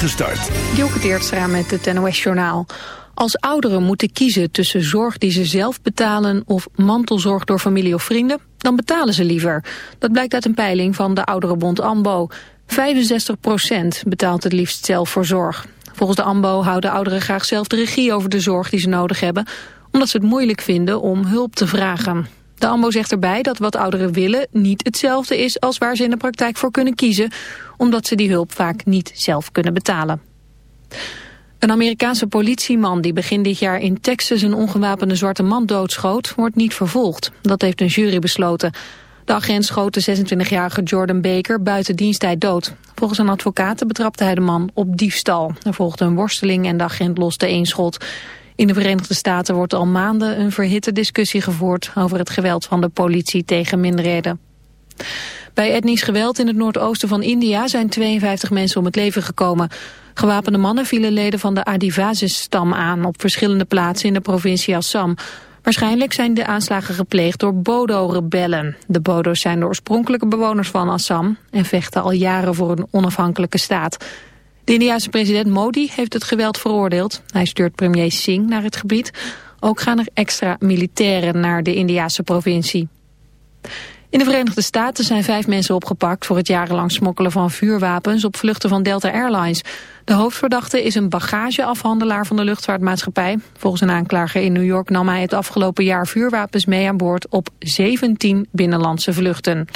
voorspoedige start. Dielke Teertstra met het NOS-journaal. Als ouderen moeten kiezen tussen zorg die ze zelf betalen... of mantelzorg door familie of vrienden, dan betalen ze liever. Dat blijkt uit een peiling van de ouderenbond AMBO. 65% betaalt het liefst zelf voor zorg. Volgens de AMBO houden ouderen graag zelf de regie over de zorg die ze nodig hebben... omdat ze het moeilijk vinden om hulp te vragen. De AMBO zegt erbij dat wat ouderen willen niet hetzelfde is als waar ze in de praktijk voor kunnen kiezen, omdat ze die hulp vaak niet zelf kunnen betalen. Een Amerikaanse politieman die begin dit jaar in Texas een ongewapende zwarte man doodschoot, wordt niet vervolgd. Dat heeft een jury besloten. De agent schoot de 26-jarige Jordan Baker buiten diensttijd dood. Volgens een advocaten betrapte hij de man op diefstal. Er volgde een worsteling en de agent loste één schot. In de Verenigde Staten wordt al maanden een verhitte discussie gevoerd over het geweld van de politie tegen minderheden. Bij etnisch geweld in het noordoosten van India zijn 52 mensen om het leven gekomen. Gewapende mannen vielen leden van de Adivasis-stam aan op verschillende plaatsen in de provincie Assam. Waarschijnlijk zijn de aanslagen gepleegd door Bodo-rebellen. De Bodo's zijn de oorspronkelijke bewoners van Assam en vechten al jaren voor een onafhankelijke staat. De Indiase president Modi heeft het geweld veroordeeld. Hij stuurt premier Singh naar het gebied. Ook gaan er extra militairen naar de Indiase provincie. In de Verenigde Staten zijn vijf mensen opgepakt voor het jarenlang smokkelen van vuurwapens op vluchten van Delta Airlines. De hoofdverdachte is een bagageafhandelaar van de luchtvaartmaatschappij. Volgens een aanklager in New York nam hij het afgelopen jaar vuurwapens mee aan boord op 17 binnenlandse vluchten.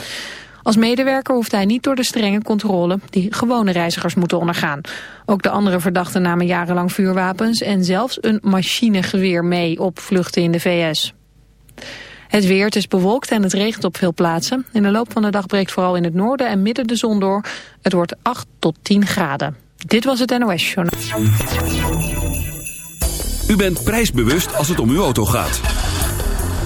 Als medewerker hoeft hij niet door de strenge controle die gewone reizigers moeten ondergaan. Ook de andere verdachten namen jarenlang vuurwapens en zelfs een machinegeweer mee op vluchten in de VS. Het weer, het is bewolkt en het regent op veel plaatsen. In de loop van de dag breekt vooral in het noorden en midden de zon door. Het wordt 8 tot 10 graden. Dit was het NOS Journal. U bent prijsbewust als het om uw auto gaat.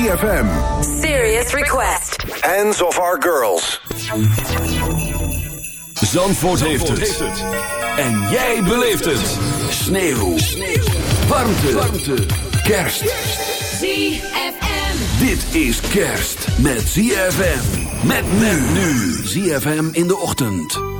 3FM. Serious Request. Hands of our girls. Zandvoort, heeft, het. En jij beleeft het. Sneeuw. Warmte. Warmte. Kerst. ZFM. Dit is kerst met ZFM. Met men nu. ZFM in de ochtend.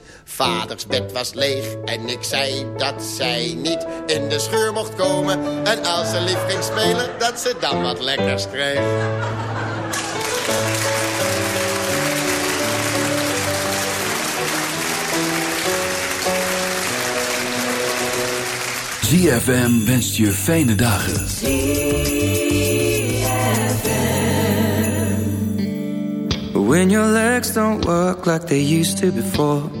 Vaders bed was leeg en ik zei dat zij niet in de scheur mocht komen. En als ze lief ging spelen, dat ze dan wat lekkers kreeg. ZFM wenst je fijne dagen. When your legs don't work like they used to before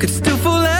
could still fall as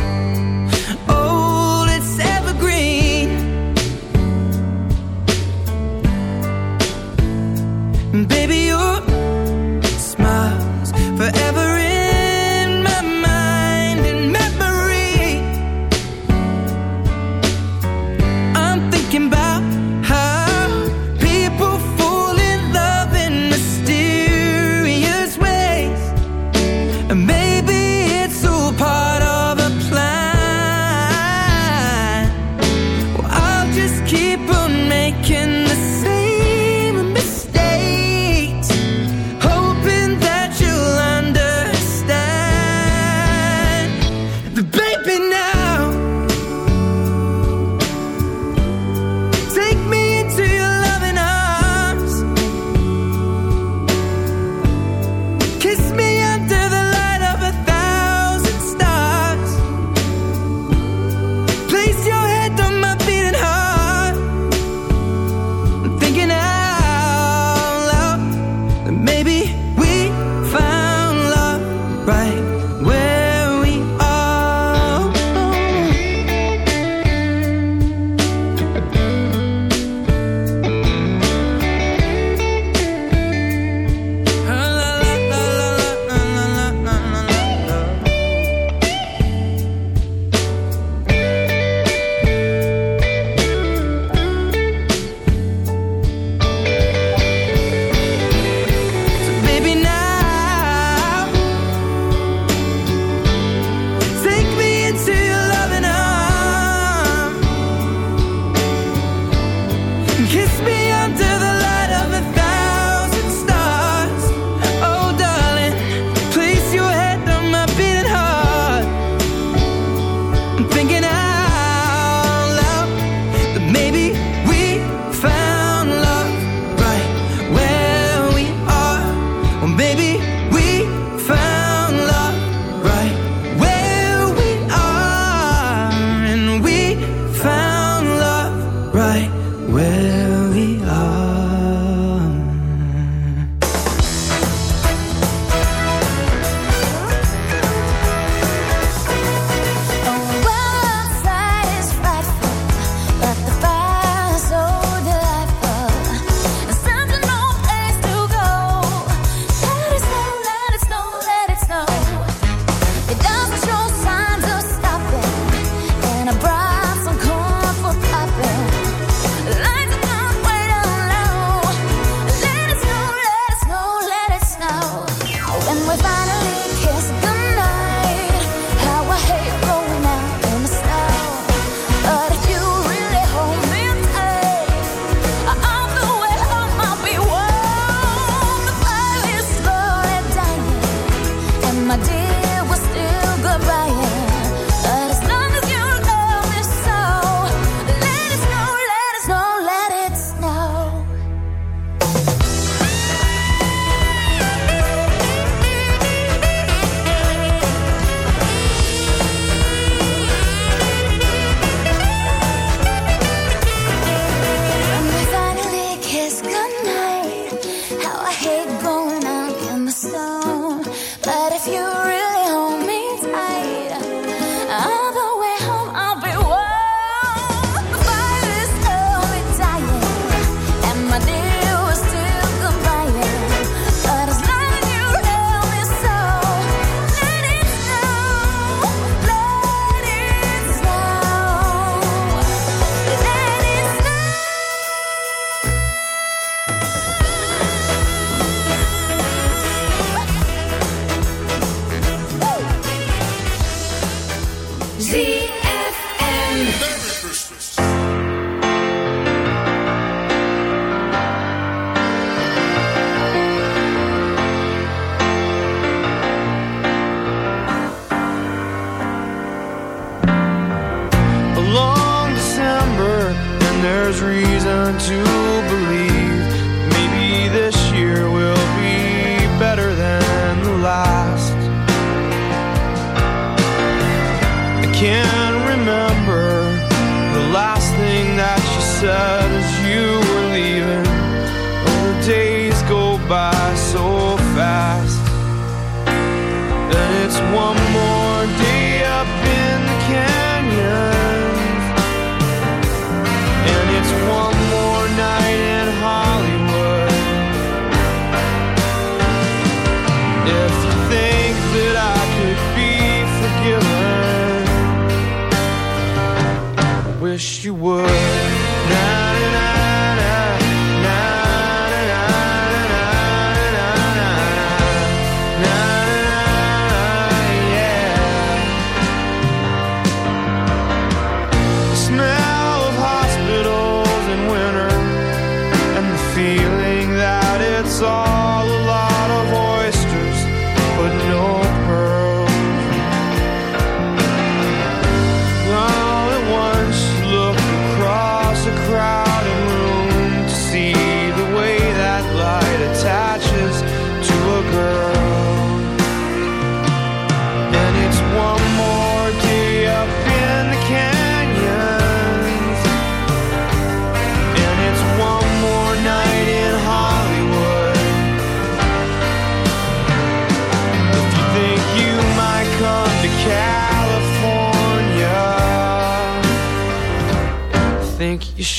now.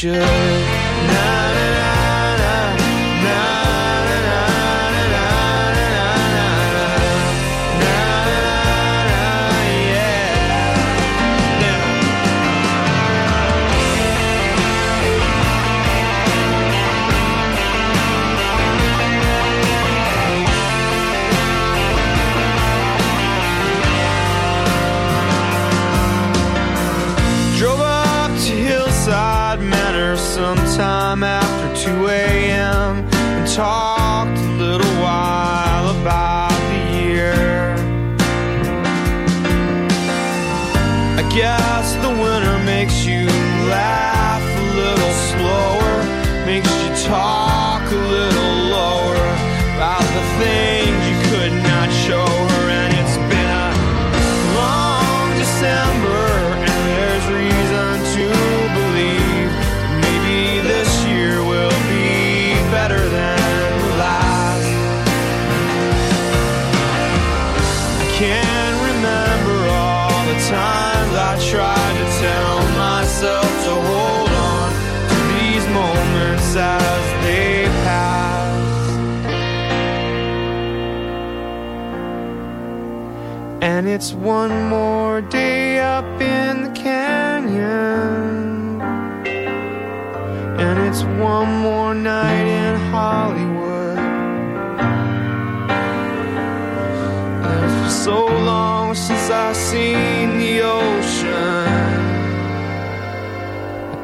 Should.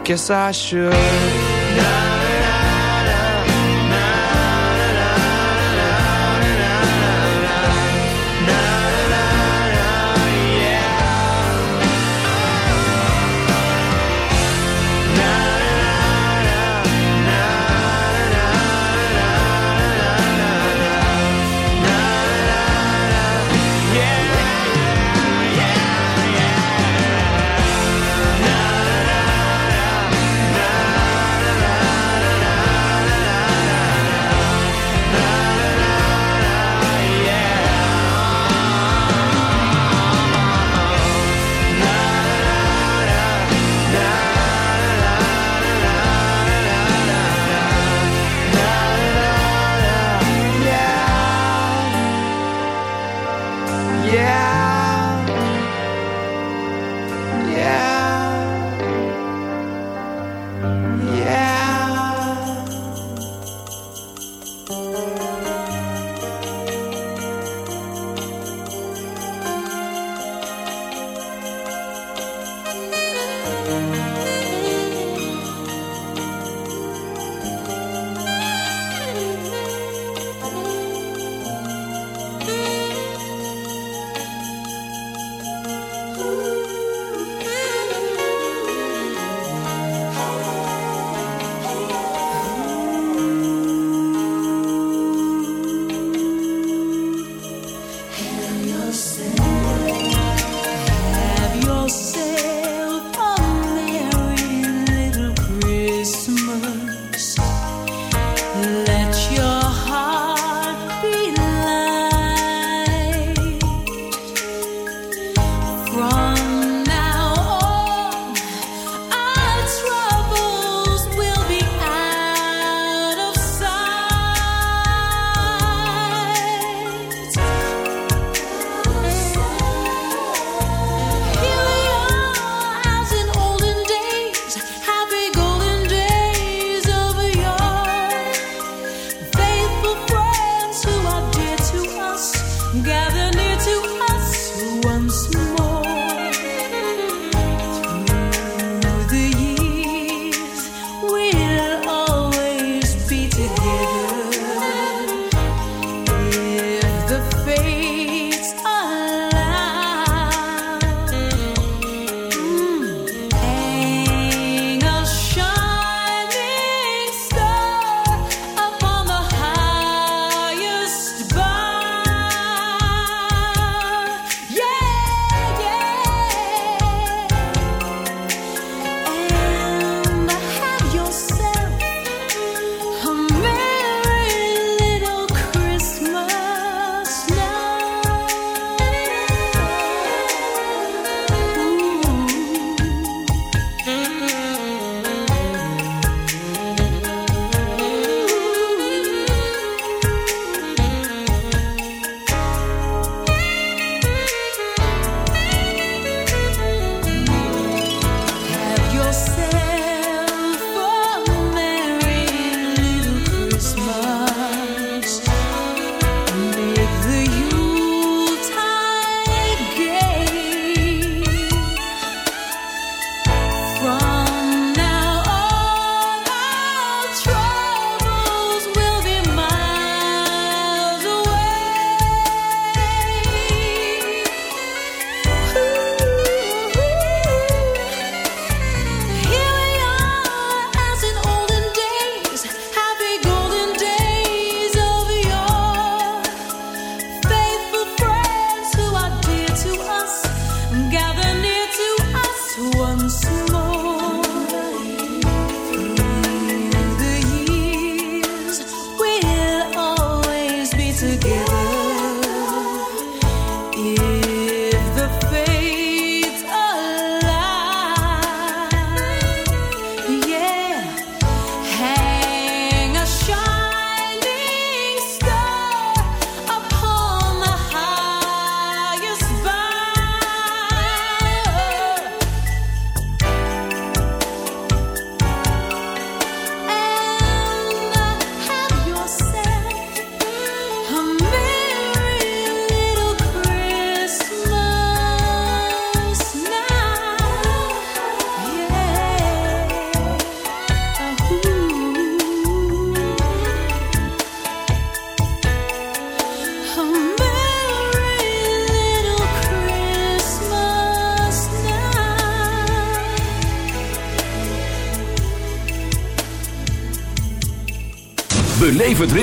Guess I should. Yeah.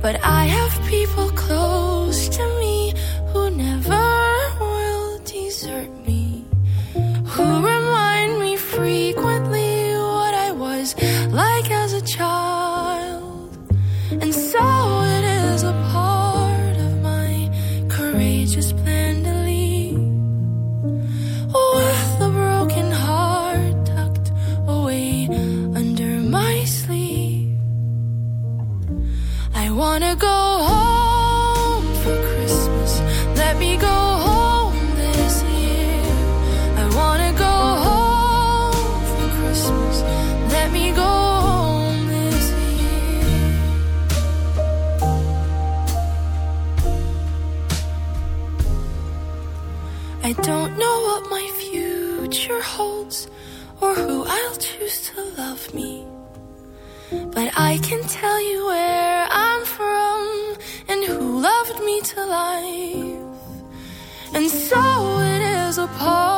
But I have people close me. But I can tell you where I'm from and who loved me to life. And so it is a part.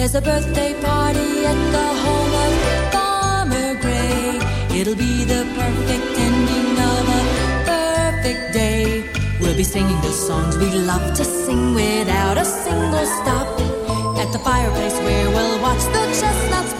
There's a birthday party at the home of Farmer Gray. It'll be the perfect ending of a perfect day. We'll be singing the songs we love to sing without a single stop. At the fireplace where we'll watch the chestnuts